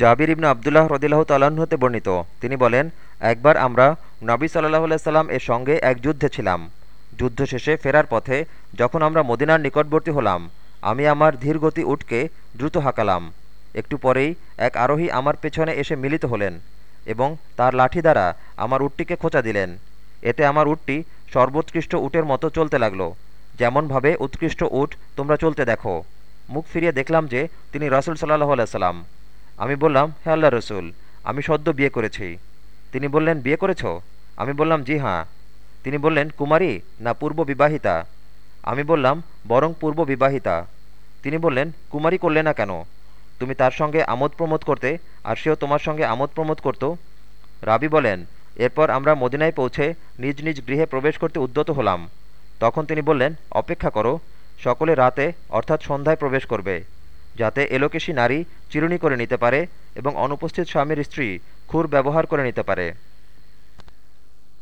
জাবির ইবনু আবদুল্লাহ রদিল্লাহ তাল্লাহ্ন হতে বর্ণিত। তিনি বলেন, একবার আমরা নবী সাল্লাহ সাল্লাম এর সঙ্গে এক যুদ্ধে ছিলাম। যুদ্ধ শেষে ফেরার পথে যখন আমরা মদিনার নিকটবর্তী হলাম, আমি আমার ধীরগতি উটকে দ্রুত হাঁকালাম। একটু পরেই এক আরোহী আমার পেছনে এসে মিলিত হলেন এবং তার লাঠি দ্বারা আমার উটটিকে খোঁচা দিলেন। এতে আমার উটটি সর্বোৎকৃষ্ট উটের মতো চলতে লাগল। যেমনভাবে উৎকৃষ্ট উট তোমরা চলতে দেখো। মুখ ফিরিয়ে দেখলাম যে তিনি রসুল সাল্লাহ আলাইসাল্লাম আমি বললাম, হে আল্লাহ রসুল, আমি সদ্য বিয়ে করেছি। তিনি বললেন, বিয়ে করেছ? আমি বললাম, জি হ্যাঁ। তিনি বললেন, কুমারী না পূর্ব বিবাহিতা? আমি বললাম, বরং পূর্ব বিবাহিতা। তিনি বললেন, কুমারী করলে না কেন? তুমি তার সঙ্গে আমোদ প্রমোদ করতে, আর সেও তোমার সঙ্গে আমোদ প্রমোদ করত? রাবি বলেন, এরপর আমরা মদিনায় পৌঁছে নিজ নিজ গৃহে প্রবেশ করতে উদ্যত হলাম। তখন তিনি বললেন, অপেক্ষা করো, সকলে রাতে অর্থাৎ সন্ধ্যায় প্রবেশ করবে। যাতে এলোকেশী নারী চিরুনি করে নিতে পারে এবং অনুপস্থিত স্বামীর স্ত্রী খুর ব্যবহার করে নিতে পারে।